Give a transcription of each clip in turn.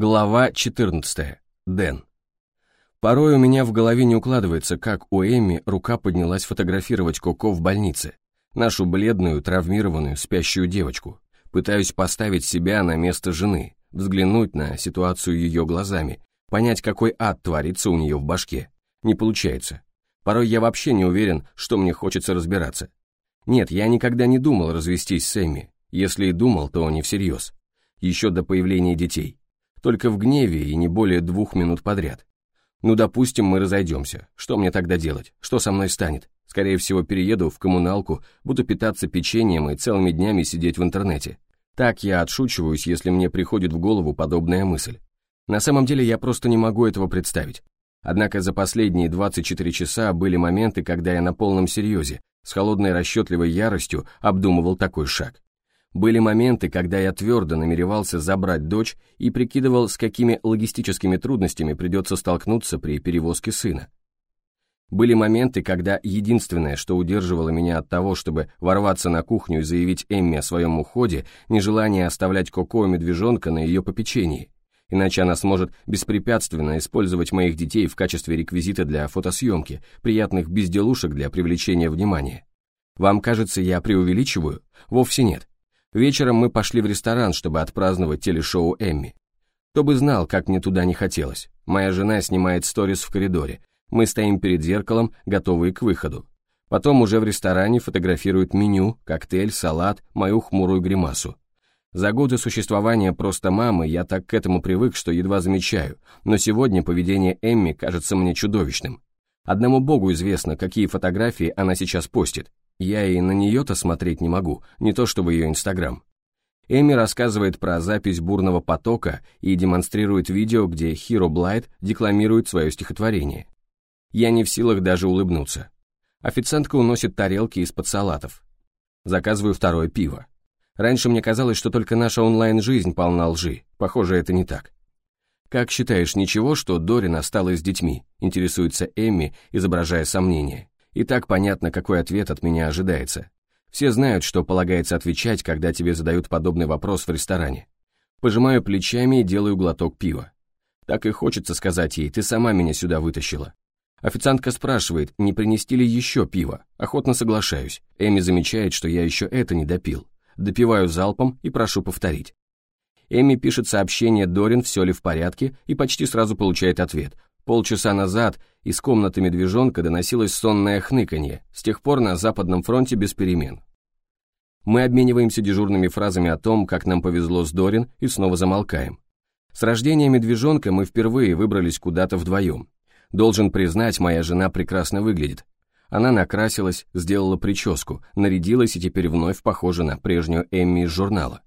Глава 14. Дэн. Порой у меня в голове не укладывается, как у Эми рука поднялась фотографировать Коко в больнице, нашу бледную, травмированную, спящую девочку. Пытаюсь поставить себя на место жены, взглянуть на ситуацию ее глазами, понять, какой ад творится у нее в башке. Не получается. Порой я вообще не уверен, что мне хочется разбираться. Нет, я никогда не думал развестись с Эми. Если и думал, то не всерьез. Еще до появления детей только в гневе и не более двух минут подряд. Ну, допустим, мы разойдемся. Что мне тогда делать? Что со мной станет? Скорее всего, перееду в коммуналку, буду питаться печеньем и целыми днями сидеть в интернете. Так я отшучиваюсь, если мне приходит в голову подобная мысль. На самом деле я просто не могу этого представить. Однако за последние 24 часа были моменты, когда я на полном серьезе, с холодной расчетливой яростью обдумывал такой шаг. Были моменты, когда я твердо намеревался забрать дочь и прикидывал, с какими логистическими трудностями придется столкнуться при перевозке сына. Были моменты, когда единственное, что удерживало меня от того, чтобы ворваться на кухню и заявить Эмми о своем уходе, нежелание оставлять Коко и медвежонка на ее попечении, иначе она сможет беспрепятственно использовать моих детей в качестве реквизита для фотосъемки, приятных безделушек для привлечения внимания. Вам кажется, я преувеличиваю? Вовсе нет. Вечером мы пошли в ресторан, чтобы отпраздновать телешоу Эмми. Кто бы знал, как мне туда не хотелось. Моя жена снимает сторис в коридоре. Мы стоим перед зеркалом, готовые к выходу. Потом уже в ресторане фотографируют меню, коктейль, салат, мою хмурую гримасу. За годы существования просто мамы я так к этому привык, что едва замечаю, но сегодня поведение Эмми кажется мне чудовищным. Одному богу известно, какие фотографии она сейчас постит. Я и на нее-то смотреть не могу, не то чтобы ее Инстаграм. Эми рассказывает про запись бурного потока и демонстрирует видео, где Хиро Блайт декламирует свое стихотворение. Я не в силах даже улыбнуться. Официантка уносит тарелки из-под салатов. Заказываю второе пиво. Раньше мне казалось, что только наша онлайн-жизнь полна лжи. Похоже, это не так. «Как считаешь, ничего, что Дорин осталась с детьми?» интересуется Эмми, изображая сомнение. И так понятно, какой ответ от меня ожидается. Все знают, что полагается отвечать, когда тебе задают подобный вопрос в ресторане. Пожимаю плечами и делаю глоток пива. Так и хочется сказать ей, ты сама меня сюда вытащила. Официантка спрашивает, не принести ли еще пиво. Охотно соглашаюсь. Эми замечает, что я еще это не допил. Допиваю залпом и прошу повторить. Эми пишет сообщение Дорин, все ли в порядке, и почти сразу получает ответ. Полчаса назад из комнаты медвежонка доносилось сонное хныканье, с тех пор на Западном фронте без перемен. Мы обмениваемся дежурными фразами о том, как нам повезло с Дорин, и снова замолкаем. С рождения медвежонка мы впервые выбрались куда-то вдвоем. Должен признать, моя жена прекрасно выглядит. Она накрасилась, сделала прическу, нарядилась и теперь вновь похожа на прежнюю Эмми из журнала.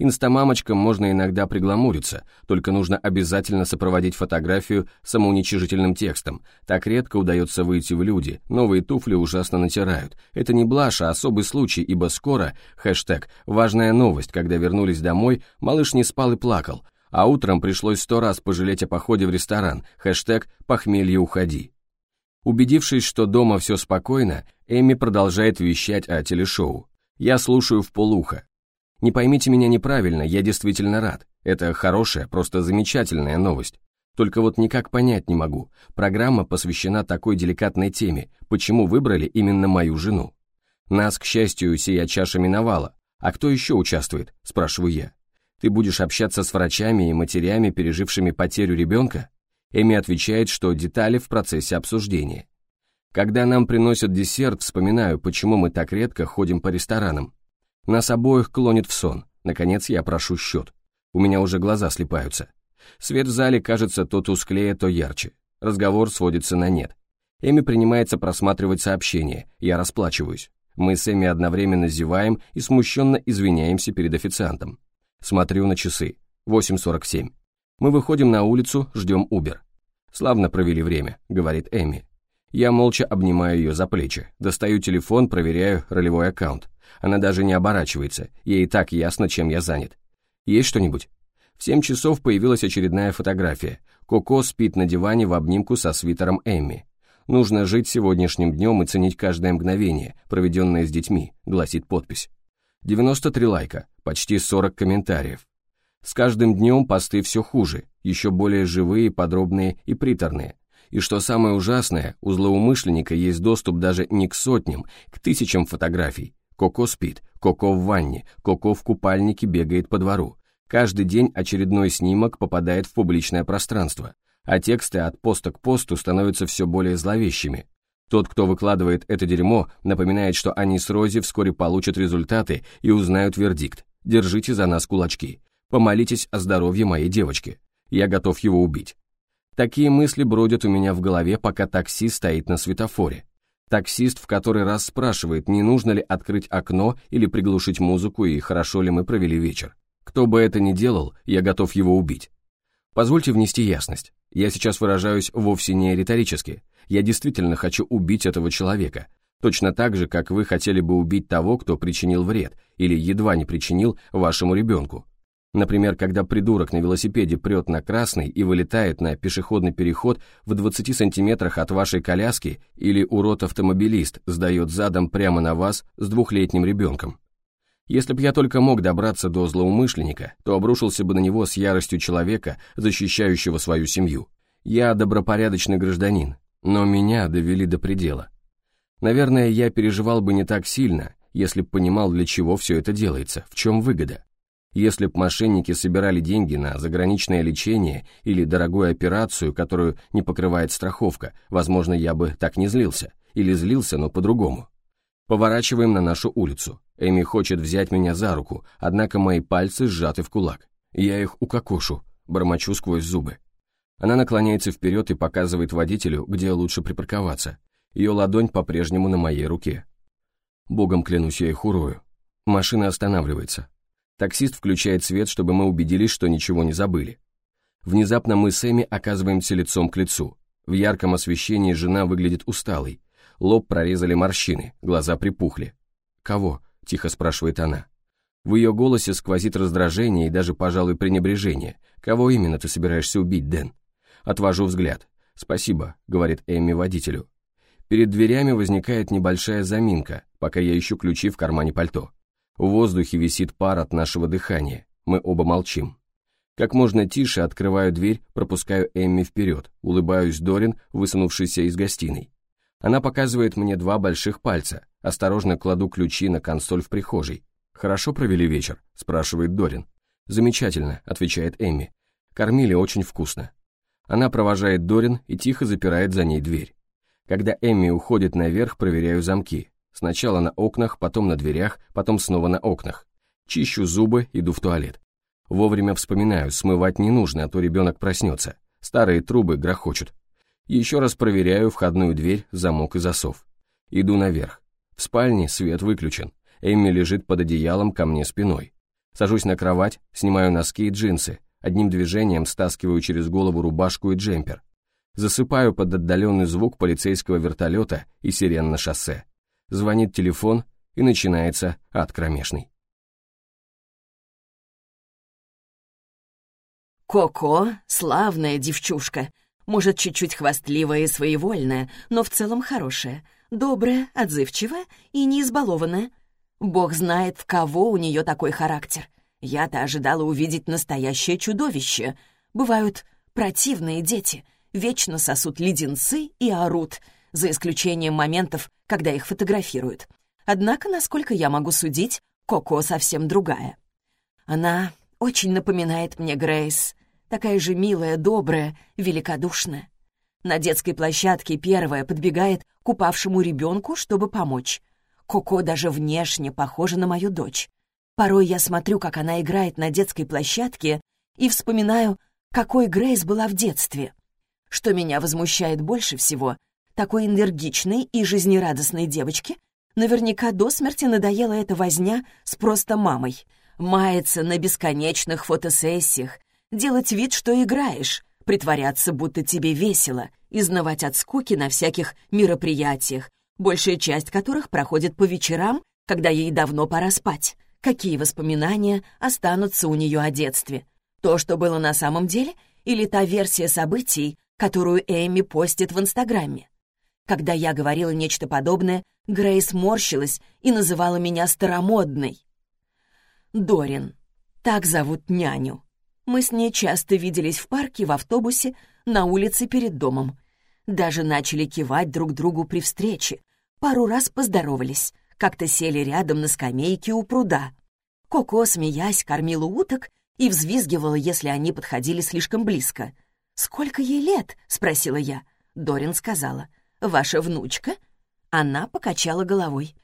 Инстамамочкам можно иногда пригламуриться, только нужно обязательно сопроводить фотографию самоуничижительным текстом. Так редко удается выйти в люди, новые туфли ужасно натирают. Это не блажь, а особый случай, ибо скоро, хэштег, важная новость, когда вернулись домой, малыш не спал и плакал, а утром пришлось сто раз пожалеть о походе в ресторан, хэштег «похмелье уходи». Убедившись, что дома все спокойно, Эми продолжает вещать о телешоу. Я слушаю в полухо. Не поймите меня неправильно, я действительно рад. Это хорошая, просто замечательная новость. Только вот никак понять не могу. Программа посвящена такой деликатной теме, почему выбрали именно мою жену. Нас, к счастью, сия чаша миновала. А кто еще участвует, спрашиваю я. Ты будешь общаться с врачами и матерями, пережившими потерю ребенка? Эми отвечает, что детали в процессе обсуждения. Когда нам приносят десерт, вспоминаю, почему мы так редко ходим по ресторанам. Нас обоих клонит в сон. Наконец я прошу счет. У меня уже глаза слепаются. Свет в зале кажется то тусклее, то ярче. Разговор сводится на нет. Эми принимается просматривать сообщения. Я расплачиваюсь. Мы с Эми одновременно зеваем и смущенно извиняемся перед официантом. Смотрю на часы. 8.47. Мы выходим на улицу, ждем Убер. «Славно провели время», — говорит Эми. Я молча обнимаю ее за плечи, достаю телефон, проверяю ролевой аккаунт. Она даже не оборачивается, ей и так ясно, чем я занят. Есть что-нибудь? В семь часов появилась очередная фотография. Коко спит на диване в обнимку со свитером Эмми. «Нужно жить сегодняшним днем и ценить каждое мгновение, проведенное с детьми», гласит подпись. 93 лайка, почти 40 комментариев. С каждым днем посты все хуже, еще более живые, подробные и приторные. И что самое ужасное, у злоумышленника есть доступ даже не к сотням, к тысячам фотографий. Коко спит, Коко в ванне, Коко в купальнике бегает по двору. Каждый день очередной снимок попадает в публичное пространство, а тексты от поста к посту становятся все более зловещими. Тот, кто выкладывает это дерьмо, напоминает, что они с Рози вскоре получат результаты и узнают вердикт. Держите за нас кулачки. Помолитесь о здоровье моей девочки. Я готов его убить. Такие мысли бродят у меня в голове, пока такси стоит на светофоре. Таксист в который раз спрашивает, не нужно ли открыть окно или приглушить музыку и хорошо ли мы провели вечер. Кто бы это ни делал, я готов его убить. Позвольте внести ясность. Я сейчас выражаюсь вовсе не риторически. Я действительно хочу убить этого человека. Точно так же, как вы хотели бы убить того, кто причинил вред или едва не причинил вашему ребенку. Например, когда придурок на велосипеде прет на красный и вылетает на пешеходный переход в 20 сантиметрах от вашей коляски или урод-автомобилист сдает задом прямо на вас с двухлетним ребенком. Если б я только мог добраться до злоумышленника, то обрушился бы на него с яростью человека, защищающего свою семью. Я добропорядочный гражданин, но меня довели до предела. Наверное, я переживал бы не так сильно, если б понимал, для чего все это делается, в чем выгода. Если б мошенники собирали деньги на заграничное лечение или дорогую операцию, которую не покрывает страховка, возможно, я бы так не злился. Или злился, но по-другому. Поворачиваем на нашу улицу. Эми хочет взять меня за руку, однако мои пальцы сжаты в кулак. Я их укокошу, бормочу сквозь зубы. Она наклоняется вперед и показывает водителю, где лучше припарковаться. Ее ладонь по-прежнему на моей руке. Богом клянусь, я их урою. Машина останавливается. Таксист включает свет, чтобы мы убедились, что ничего не забыли. Внезапно мы с Эми оказываемся лицом к лицу. В ярком освещении жена выглядит усталой. Лоб прорезали морщины, глаза припухли. «Кого?» – тихо спрашивает она. В ее голосе сквозит раздражение и даже, пожалуй, пренебрежение. «Кого именно ты собираешься убить, Дэн?» Отвожу взгляд. «Спасибо», — говорит Эми водителю. Перед дверями возникает небольшая заминка, пока я ищу ключи в кармане пальто. В воздухе висит пар от нашего дыхания. Мы оба молчим. Как можно тише открываю дверь, пропускаю Эмми вперед, улыбаюсь Дорин, высунувшейся из гостиной. Она показывает мне два больших пальца, осторожно кладу ключи на консоль в прихожей. «Хорошо провели вечер?» – спрашивает Дорин. «Замечательно», – отвечает Эмми. «Кормили очень вкусно». Она провожает Дорин и тихо запирает за ней дверь. Когда Эмми уходит наверх, проверяю замки. Сначала на окнах, потом на дверях, потом снова на окнах. Чищу зубы, иду в туалет. Вовремя вспоминаю, смывать не нужно, а то ребенок проснется. Старые трубы грохочут. Еще раз проверяю входную дверь, замок и засов. Иду наверх. В спальне свет выключен. Эмми лежит под одеялом ко мне спиной. Сажусь на кровать, снимаю носки и джинсы. Одним движением стаскиваю через голову рубашку и джемпер. Засыпаю под отдаленный звук полицейского вертолета и сирен на шоссе звонит телефон, и начинается ад кромешный. Коко — славная девчушка, может, чуть-чуть хвастливая и своевольная, но в целом хорошая, добрая, отзывчивая и не избалованная. Бог знает, в кого у нее такой характер. Я-то ожидала увидеть настоящее чудовище. Бывают противные дети, вечно сосут леденцы и орут — за исключением моментов, когда их фотографируют. Однако, насколько я могу судить, Коко совсем другая. Она очень напоминает мне Грейс, такая же милая, добрая, великодушная. На детской площадке первая подбегает к упавшему ребенку, чтобы помочь. Коко даже внешне похожа на мою дочь. Порой я смотрю, как она играет на детской площадке, и вспоминаю, какой Грейс была в детстве. Что меня возмущает больше всего, такой энергичной и жизнерадостной девочке наверняка до смерти надоела эта возня с просто мамой. Маяться на бесконечных фотосессиях, делать вид, что играешь, притворяться, будто тебе весело, изнывать от скуки на всяких мероприятиях, большая часть которых проходит по вечерам, когда ей давно пора спать. Какие воспоминания останутся у нее о детстве? То, что было на самом деле, или та версия событий, которую Эми постит в Инстаграме? Когда я говорила нечто подобное, Грейс морщилась и называла меня старомодной. Дорин. Так зовут няню. Мы с ней часто виделись в парке, в автобусе, на улице перед домом. Даже начали кивать друг другу при встрече. Пару раз поздоровались. Как-то сели рядом на скамейке у пруда. Коко, смеясь, кормила уток и взвизгивала, если они подходили слишком близко. «Сколько ей лет?» — спросила я. Дорин сказала. «Ваша внучка?» Она покачала головой.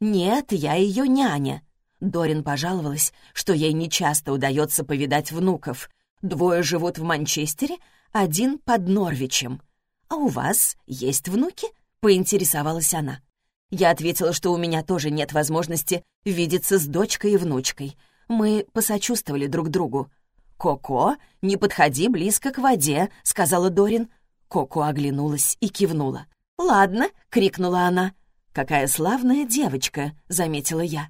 «Нет, я ее няня». Дорин пожаловалась, что ей нечасто удается повидать внуков. Двое живут в Манчестере, один под Норвичем. «А у вас есть внуки?» — поинтересовалась она. Я ответила, что у меня тоже нет возможности видеться с дочкой и внучкой. Мы посочувствовали друг другу. «Коко, не подходи близко к воде», — сказала Дорин. Коко оглянулась и кивнула. «Ладно», — крикнула она. «Какая славная девочка», — заметила я.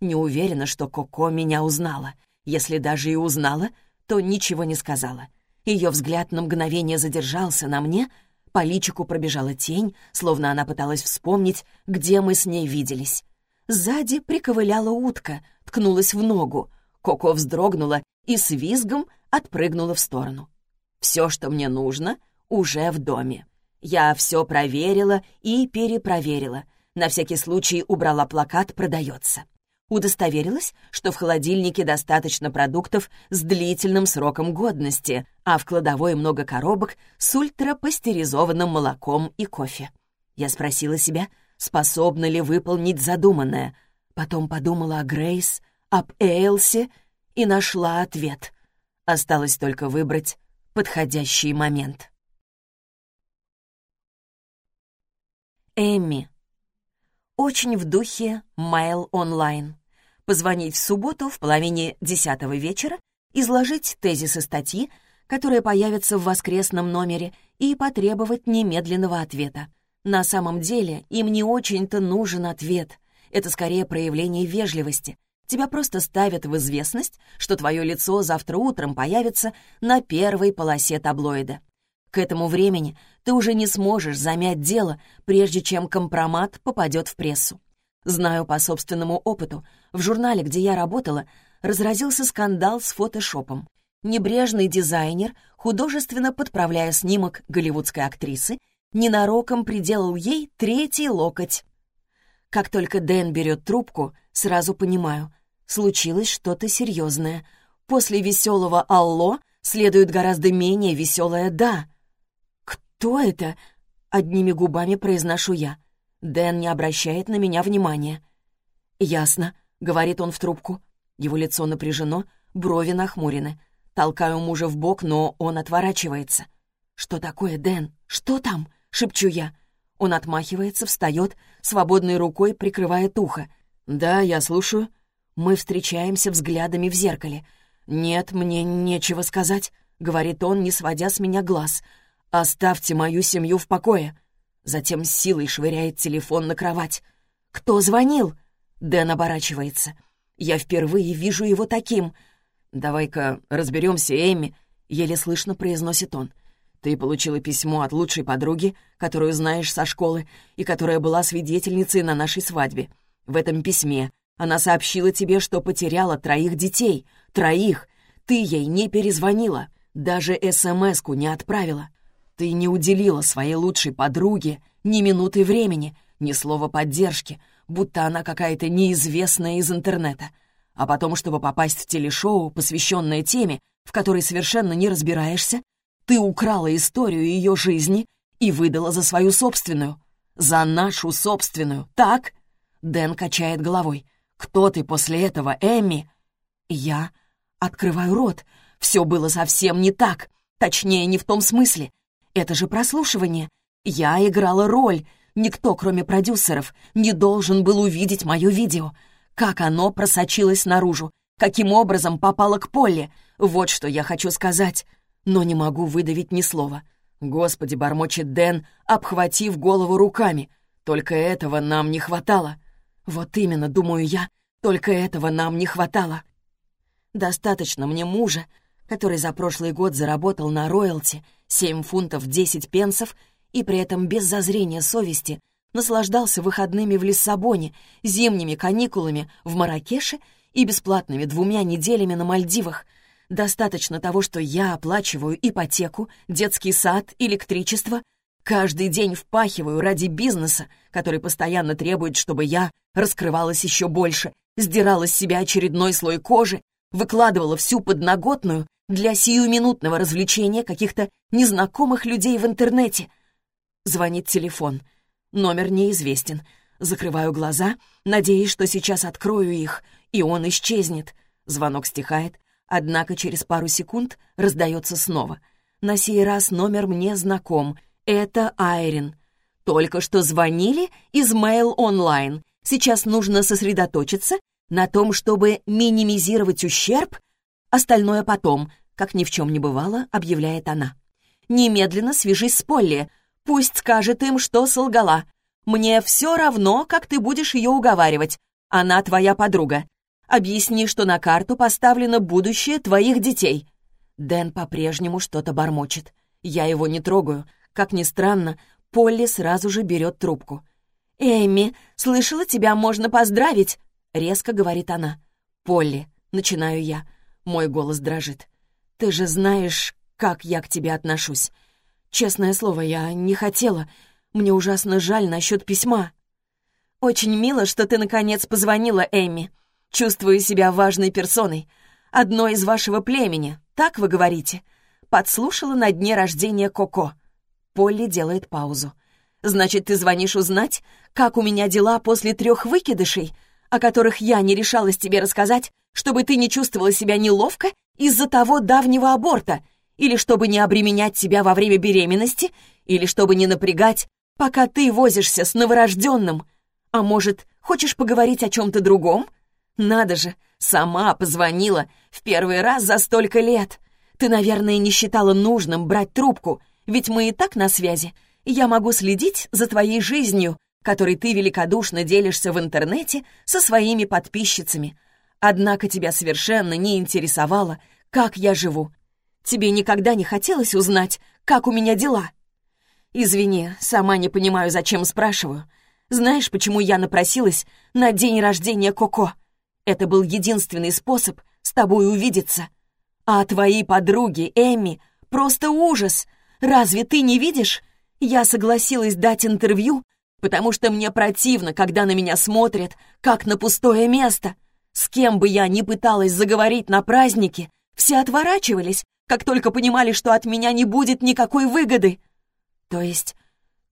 Не уверена, что Коко меня узнала. Если даже и узнала, то ничего не сказала. Ее взгляд на мгновение задержался на мне, по личику пробежала тень, словно она пыталась вспомнить, где мы с ней виделись. Сзади приковыляла утка, ткнулась в ногу. Коко вздрогнула и с визгом отпрыгнула в сторону. «Все, что мне нужно, уже в доме. Я все проверила и перепроверила. На всякий случай убрала плакат «Продается». Удостоверилась, что в холодильнике достаточно продуктов с длительным сроком годности, а в кладовой много коробок с ультрапастеризованным молоком и кофе. Я спросила себя, способна ли выполнить задуманное. Потом подумала о Грейс, об Эйлсе и нашла ответ. Осталось только выбрать подходящий момент. Эмми. Очень в духе Mail Online. Позвонить в субботу в половине десятого вечера, изложить тезисы статьи, которые появятся в воскресном номере, и потребовать немедленного ответа. На самом деле им не очень-то нужен ответ. Это скорее проявление вежливости. Тебя просто ставят в известность, что твое лицо завтра утром появится на первой полосе таблоида. К этому времени ты уже не сможешь замять дело, прежде чем компромат попадет в прессу. Знаю по собственному опыту, в журнале, где я работала, разразился скандал с фотошопом. Небрежный дизайнер, художественно подправляя снимок голливудской актрисы, ненароком приделал ей третий локоть. Как только Дэн берет трубку, сразу понимаю, случилось что-то серьезное. После веселого «Алло» следует гораздо менее веселое «Да». «Кто это?» — одними губами произношу я. Дэн не обращает на меня внимания. «Ясно», — говорит он в трубку. Его лицо напряжено, брови нахмурены. Толкаю мужа в бок, но он отворачивается. «Что такое, Дэн? Что там?» — шепчу я. Он отмахивается, встает, свободной рукой прикрывает ухо. «Да, я слушаю». Мы встречаемся взглядами в зеркале. «Нет, мне нечего сказать», — говорит он, не сводя с меня глаз. «Оставьте мою семью в покое». Затем силой швыряет телефон на кровать. «Кто звонил?» Дэн оборачивается. «Я впервые вижу его таким». «Давай-ка разберемся, Эми», — еле слышно произносит он. «Ты получила письмо от лучшей подруги, которую знаешь со школы, и которая была свидетельницей на нашей свадьбе. В этом письме она сообщила тебе, что потеряла троих детей. Троих. Ты ей не перезвонила, даже СМС-ку не отправила. Ты не уделила своей лучшей подруге ни минуты времени, ни слова поддержки, будто она какая-то неизвестная из интернета. А потом, чтобы попасть в телешоу, посвященное теме, в которой совершенно не разбираешься, ты украла историю ее жизни и выдала за свою собственную. За нашу собственную, так? Дэн качает головой. «Кто ты после этого, Эмми?» Я открываю рот. Все было совсем не так. Точнее, не в том смысле. Это же прослушивание. Я играла роль. Никто, кроме продюсеров, не должен был увидеть мое видео. Как оно просочилось наружу? Каким образом попало к Поле? Вот что я хочу сказать. Но не могу выдавить ни слова. Господи, бормочет Дэн, обхватив голову руками. Только этого нам не хватало. Вот именно, думаю я, только этого нам не хватало. Достаточно мне мужа, который за прошлый год заработал на роялти 7 фунтов 10 пенсов и при этом без зазрения совести наслаждался выходными в Лиссабоне, зимними каникулами в Маракеше и бесплатными двумя неделями на Мальдивах. Достаточно того, что я оплачиваю ипотеку, детский сад, электричество, каждый день впахиваю ради бизнеса, который постоянно требует, чтобы я раскрывалась еще больше, сдирала с себя очередной слой кожи, выкладывала всю подноготную для сиюминутного развлечения каких-то незнакомых людей в интернете. Звонит телефон. Номер неизвестен. Закрываю глаза, надеясь, что сейчас открою их, и он исчезнет. Звонок стихает, однако через пару секунд раздается снова. На сей раз номер мне знаком. Это Айрин. Только что звонили из Mail Online. Сейчас нужно сосредоточиться на том, чтобы минимизировать ущерб, остальное потом, как ни в чем не бывало, объявляет она. Немедленно свяжись с Полли. Пусть скажет им, что солгала. Мне все равно, как ты будешь ее уговаривать. Она твоя подруга. Объясни, что на карту поставлено будущее твоих детей». Дэн по-прежнему что-то бормочет. Я его не трогаю. Как ни странно, Полли сразу же берет трубку. «Эми, слышала, тебя можно поздравить!» — резко говорит она. «Полли», — начинаю я. Мой голос дрожит. «Ты же знаешь, как я к тебе отношусь. Честное слово, я не хотела. Мне ужасно жаль насчет письма». «Очень мило, что ты, наконец, позвонила Эми. Чувствую себя важной персоной. Одной из вашего племени, так вы говорите?» Подслушала на дне рождения Коко. Полли делает паузу. «Значит, ты звонишь узнать, как у меня дела после трех выкидышей, о которых я не решалась тебе рассказать, чтобы ты не чувствовала себя неловко из-за того давнего аборта, или чтобы не обременять тебя во время беременности, или чтобы не напрягать, пока ты возишься с новорожденным. А может, хочешь поговорить о чем-то другом?» Надо же, сама позвонила в первый раз за столько лет. Ты, наверное, не считала нужным брать трубку, ведь мы и так на связи. Я могу следить за твоей жизнью, которой ты великодушно делишься в интернете со своими подписчицами. Однако тебя совершенно не интересовало, как я живу. Тебе никогда не хотелось узнать, как у меня дела? Извини, сама не понимаю, зачем спрашиваю. Знаешь, почему я напросилась на день рождения Коко? Это был единственный способ с тобой увидеться. А твои подруги, Эмми, просто ужас. Разве ты не видишь? Я согласилась дать интервью, потому что мне противно, когда на меня смотрят, как на пустое место. С кем бы я ни пыталась заговорить на празднике, все отворачивались, как только понимали, что от меня не будет никакой выгоды. То есть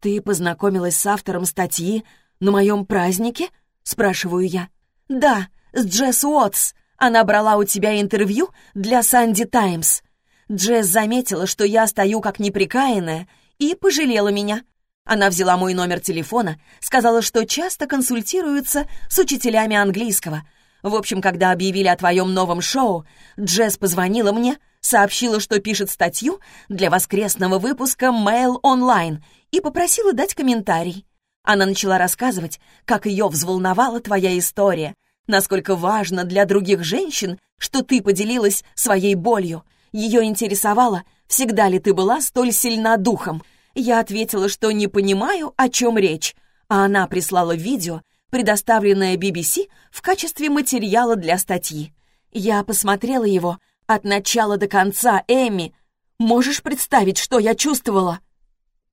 ты познакомилась с автором статьи на моем празднике? Спрашиваю я. Да, с Джесс Уотс. Она брала у тебя интервью для Санди Таймс. Джесс заметила, что я стою как неприкаянная, и пожалела меня. Она взяла мой номер телефона, сказала, что часто консультируется с учителями английского. В общем, когда объявили о твоем новом шоу, Джесс позвонила мне, сообщила, что пишет статью для воскресного выпуска Mail Online и попросила дать комментарий. Она начала рассказывать, как ее взволновала твоя история — насколько важно для других женщин, что ты поделилась своей болью. Ее интересовало, всегда ли ты была столь сильна духом. Я ответила, что не понимаю, о чем речь, а она прислала видео, предоставленное BBC в качестве материала для статьи. Я посмотрела его от начала до конца, Эми. Можешь представить, что я чувствовала?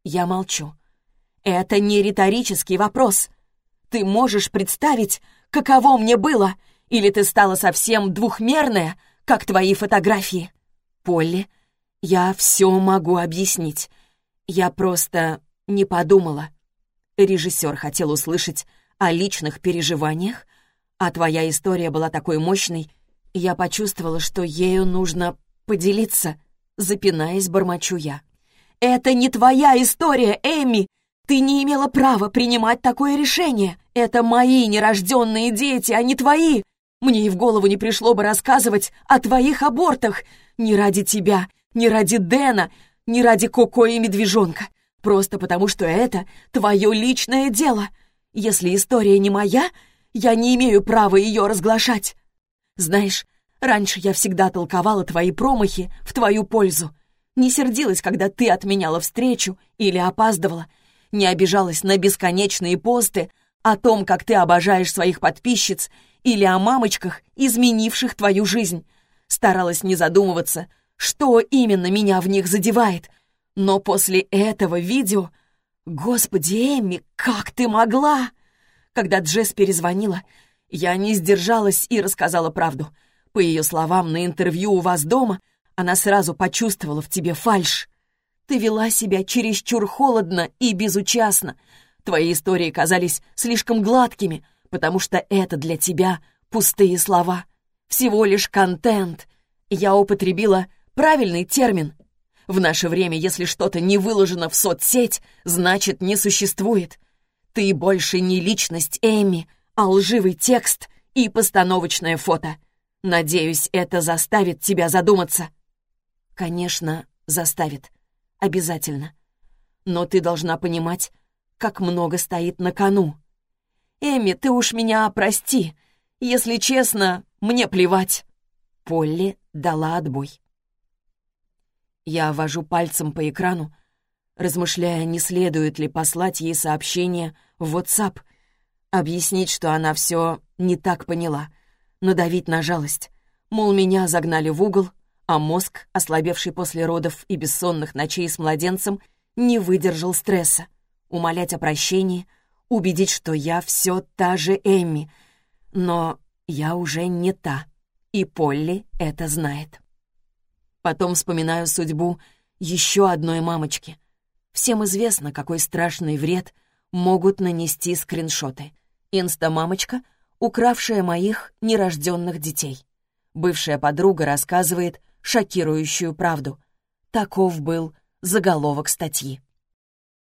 Я молчу. Это не риторический вопрос. Ты можешь представить, каково мне было? Или ты стала совсем двухмерная, как твои фотографии? Полли, я все могу объяснить. Я просто не подумала. Режиссер хотел услышать о личных переживаниях, а твоя история была такой мощной, я почувствовала, что ею нужно поделиться, запинаясь, бормочу я. «Это не твоя история, Эми! Ты не имела права принимать такое решение. Это мои нерожденные дети, а не твои. Мне и в голову не пришло бы рассказывать о твоих абортах. Не ради тебя, не ради Дэна, не ради Коко и Медвежонка. Просто потому, что это твое личное дело. Если история не моя, я не имею права ее разглашать. Знаешь, раньше я всегда толковала твои промахи в твою пользу. Не сердилась, когда ты отменяла встречу или опаздывала — не обижалась на бесконечные посты о том, как ты обожаешь своих подписчиц, или о мамочках, изменивших твою жизнь. старалась не задумываться, что именно меня в них задевает. Но после этого видео... Господи, Эмми, как ты могла? Когда Джесс перезвонила, я не сдержалась и рассказала правду. По ее словам, на интервью у вас дома она сразу почувствовала в тебе фальшь. Ты вела себя чересчур холодно и безучастно. Твои истории казались слишком гладкими, потому что это для тебя пустые слова. Всего лишь контент. Я употребила правильный термин. В наше время, если что-то не выложено в соцсеть, значит, не существует. Ты больше не личность Эми, а лживый текст и постановочное фото. Надеюсь, это заставит тебя задуматься. Конечно, заставит. Обязательно. Но ты должна понимать, как много стоит на кону. Эми, ты уж меня прости. Если честно, мне плевать. Полли дала отбой. Я вожу пальцем по экрану, размышляя, не следует ли послать ей сообщение в WhatsApp, объяснить, что она все не так поняла, надавить на жалость. Мол, меня загнали в угол, а мозг, ослабевший после родов и бессонных ночей с младенцем, не выдержал стресса. Умолять о прощении, убедить, что я все та же Эмми. Но я уже не та, и Полли это знает. Потом вспоминаю судьбу еще одной мамочки. Всем известно, какой страшный вред могут нанести скриншоты. Инста-мамочка, укравшая моих нерожденных детей. Бывшая подруга рассказывает шокирующую правду. Таков был заголовок статьи.